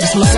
Just look